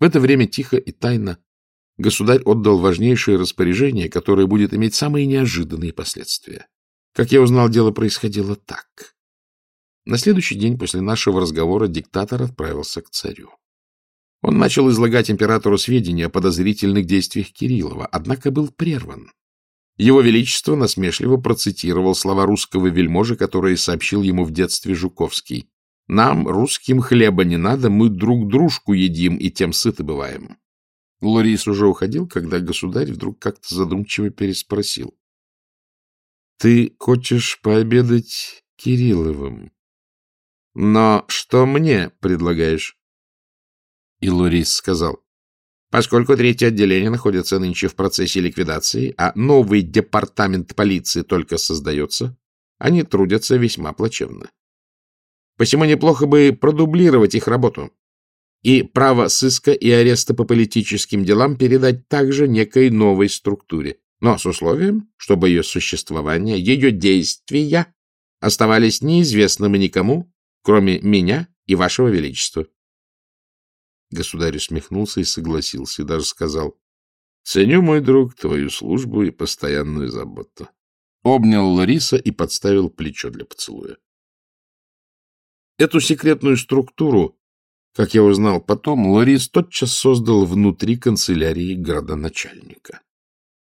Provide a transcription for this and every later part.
В это время тихо и тайно государь отдал важнейшее распоряжение, которое будет иметь самые неожиданные последствия. Как я узнал, дело происходило так. На следующий день после нашего разговора диктатор отправился к царю. Он начал излагать императору сведения о подозрительных действиях Кириллова, однако был прерван. Его Величество насмешливо процитировал слова русского вельможи, которые сообщил ему в детстве Жуковский. «Нам, русским, хлеба не надо, мы друг дружку едим и тем сыты бываем». Лорис уже уходил, когда государь вдруг как-то задумчиво переспросил. — Ты хочешь пообедать Кирилловым? — Но что мне предлагаешь? И Лорис сказал. — Поскольку третье отделение находится нынче в процессе ликвидации, а новый департамент полиции только создается, они трудятся весьма плачевно. Посему неплохо бы продублировать их работу и право сыска и ареста по политическим делам передать также некой новой структуре, но с условием, чтобы ее существование, ее действия оставались неизвестными никому, кроме меня и вашего величества. Государь усмехнулся и согласился, и даже сказал, — Ценю, мой друг, твою службу и постоянную заботу. Обнял Лариса и подставил плечо для поцелуя. Эту секретную структуру как я узнал потом, Лорис тотчас создал внутри канцелярии градоначальника.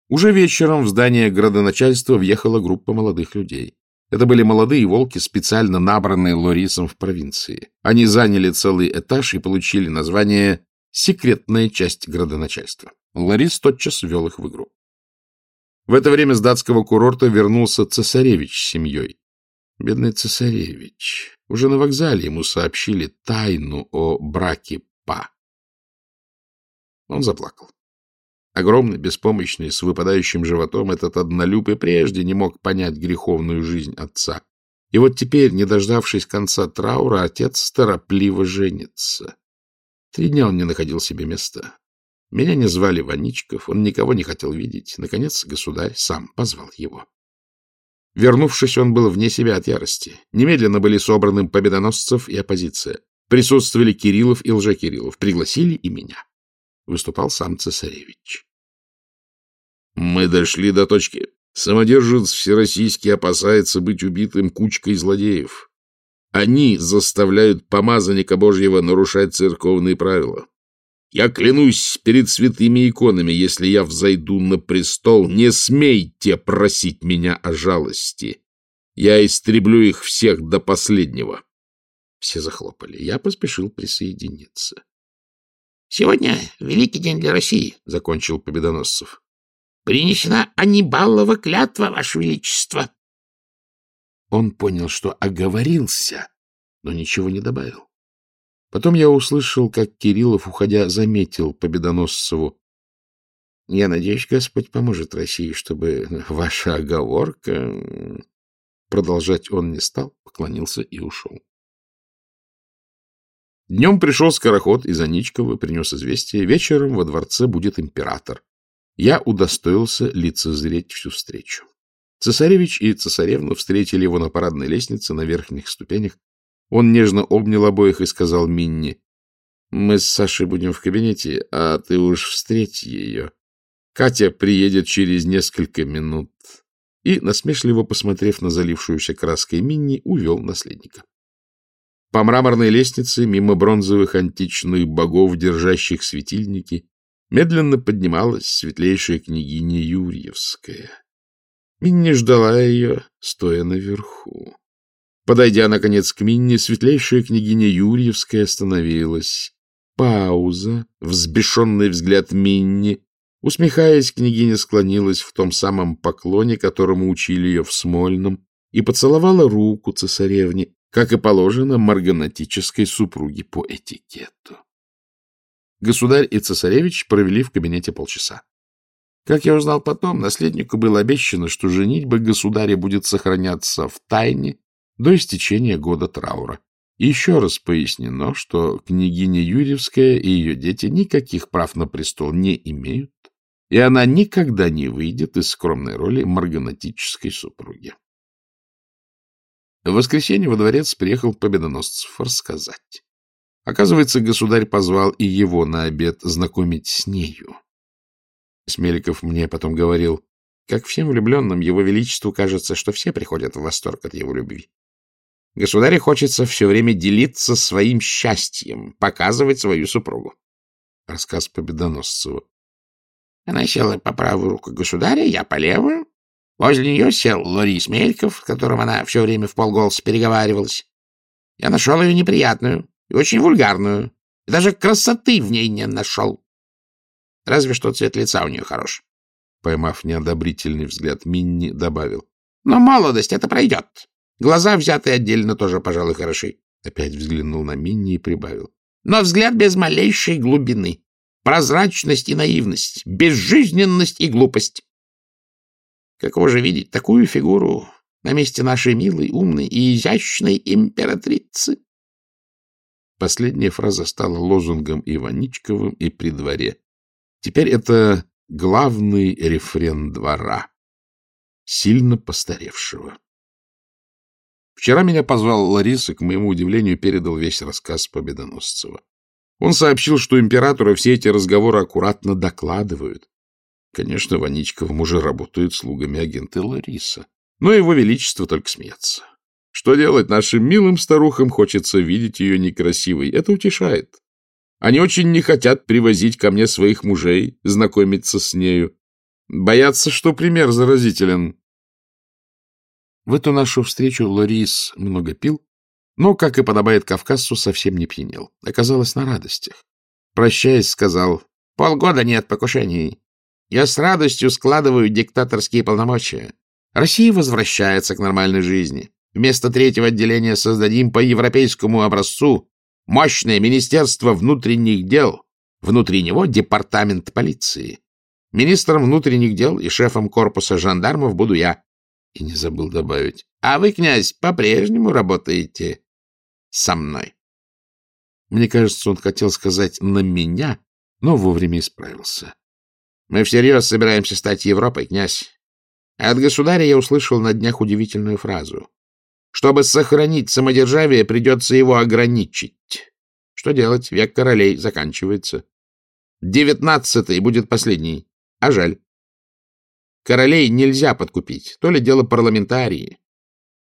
Уже вечером в здание градоначальства въехала группа молодых людей. Это были молодые волки, специально набранные Лорисом в провинции. Они заняли целый этаж и получили название «Секретная часть градоначальства». Лорис тотчас ввел их в игру. В это время с датского курорта вернулся цесаревич с семьей. Бедный цесаревич. Уже на вокзале ему сообщили тайну о браке Па. Он заплакал. Огромный, беспомощный, с выпадающим животом, этот однолюб и прежде не мог понять греховную жизнь отца. И вот теперь, не дождавшись конца траура, отец торопливо женится. Три дня он не находил себе места. Меня не звали Ваничков, он никого не хотел видеть. Наконец государь сам позвал его. Вернувшись, он был вне себя от ярости. Немедленно были собраны победоносцев и оппозиция. Присутствовали Кириллов и Лжекириллов. Пригласили и меня. Выступал сам цесаревич. Мы дошли до точки. Самодержец всероссийский опасается быть убитым кучкой злодеев. Они заставляют помазанника Божьего нарушать церковные правила. Я клянусь перед святыми иконами, если я взойду на престол, не смейте просить меня о жалости. Я истреблю их всех до последнего. Все захлопали. Я поспешил присоединиться. — Сегодня великий день для России, — закончил Победоносцев. — Принесена Аннибалова клятва, Ваше Величество. Он понял, что оговорился, но ничего не добавил. Потом я услышал, как Кириллов, уходя, заметил Победоносцеву. — Я надеюсь, Господь поможет России, чтобы ваша оговорка... Продолжать он не стал, поклонился и ушел. Днем пришел скороход из Аничкова, принес известие. Вечером во дворце будет император. Я удостоился лицезреть всю встречу. Цесаревич и цесаревна встретили его на парадной лестнице на верхних ступенях. Он нежно обнял обоих и сказал Минни, «Мы с Сашей будем в кабинете, а ты уж встреть ее. Катя приедет через несколько минут». И, насмешливо посмотрев на залившуюся краской Минни, увел наследника. По мраморной лестнице, мимо бронзовых античных богов, держащих светильники, медленно поднималась светлейшая княгиня Юрьевская. Минни ждала ее, стоя наверху. Подойдя, наконец, к Минне, светлейшая княгиня Юрьевская остановилась. Пауза, взбешенный взгляд Минни. Усмехаясь, княгиня склонилась в том самом поклоне, которому учили ее в Смольном, и поцеловала руку цесаревне, как и положено марганатической супруге по этикету. Государь и цесаревич провели в кабинете полчаса. Как я узнал потом, наследнику было обещано, что женитьба государя будет сохраняться в тайне до истечения года траура. еще раз пояснено, что княгиня Юрьевская и ее дети никаких прав на престол не имеют, и она никогда не выйдет из скромной роли марганатической супруги. В воскресенье во дворец приехал Победоносцев рассказать. Оказывается, государь позвал и его на обед знакомить с нею. Смеликов мне потом говорил, как всем влюбленным его величеству кажется, что все приходят в восторг от его любви. Государю хочется все время делиться своим счастьем, показывать свою супругу. Рассказ Победоносцева. Она села по правую руку государя, я по левую. Возле нее сел Лорис Мельков, с которым она все время в полголоса переговаривалась. Я нашел ее неприятную и очень вульгарную, и даже красоты в ней не нашел. Разве что цвет лица у нее хорош. Поймав неодобрительный взгляд, Минни добавил. Но молодость это пройдет. Глаза, взятые отдельно, тоже, пожалуй, хороши. Опять взглянул на Минни и прибавил. Но взгляд без малейшей глубины. Прозрачность и наивность, безжизненность и глупость. Какого же видеть такую фигуру на месте нашей милой, умной и изящной императрицы? Последняя фраза стала лозунгом Иваничковым и при дворе. Теперь это главный рефрен двора, сильно постаревшего. Вчера меня позвал Лариса, к моему удивлению, передал весь рассказ Победоносцева. Он сообщил, что императору все эти разговоры аккуратно докладывают. Конечно, Ваничковым уже работают слугами агенты Лариса. Но его величество только смеется. Что делать нашим милым старухам? Хочется видеть ее некрасивой. Это утешает. Они очень не хотят привозить ко мне своих мужей, знакомиться с нею. Боятся, что пример заразителен. В эту нашу встречу Лорис много пил, но, как и подобает кавказцу, совсем не пьянел. Оказалось, на радостях. Прощаясь, сказал, «Полгода нет покушений. Я с радостью складываю диктаторские полномочия. Россия возвращается к нормальной жизни. Вместо третьего отделения создадим по европейскому образцу мощное Министерство внутренних дел. Внутри него департамент полиции. Министром внутренних дел и шефом корпуса жандармов буду я. И не забыл добавить. А вы, князь, по-прежнему работаете со мной. Мне кажется, он хотел сказать «на меня», но вовремя исправился. Мы всерьез собираемся стать Европой, князь. От государя я услышал на днях удивительную фразу. Чтобы сохранить самодержавие, придется его ограничить. Что делать? Век королей заканчивается. Девятнадцатый будет последний. А жаль. Королей нельзя подкупить. То ли дело парламентарии.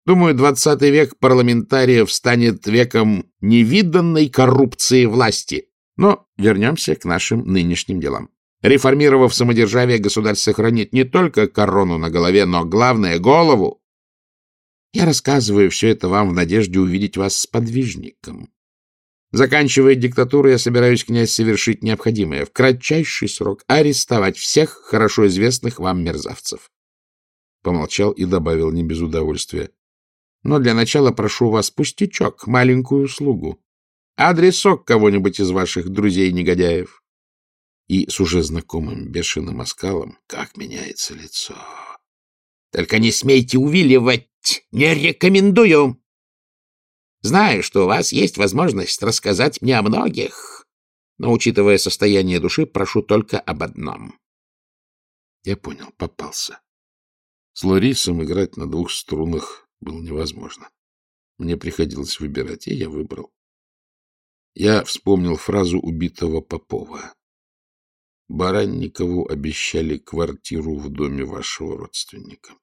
Думаю, двадцатый век парламентариев станет веком невиданной коррупции власти. Но вернемся к нашим нынешним делам. Реформировав самодержавие, государь сохранит не только корону на голове, но, главное, голову. Я рассказываю все это вам в надежде увидеть вас с подвижником. Заканчивая диктатуру, я собираюсь, князь, совершить необходимое в кратчайший срок арестовать всех хорошо известных вам мерзавцев. Помолчал и добавил не без удовольствия. Но для начала прошу вас пустячок, маленькую услугу. Адресок кого-нибудь из ваших друзей-негодяев. И с уже знакомым бешеным оскалом, как меняется лицо. Только не смейте увиливать, не рекомендую. Знаю, что у вас есть возможность рассказать мне о многих, но, учитывая состояние души, прошу только об одном. Я понял, попался. С Лорисом играть на двух струнах было невозможно. Мне приходилось выбирать, и я выбрал. Я вспомнил фразу убитого Попова. Баранникову обещали квартиру в доме вашего родственника.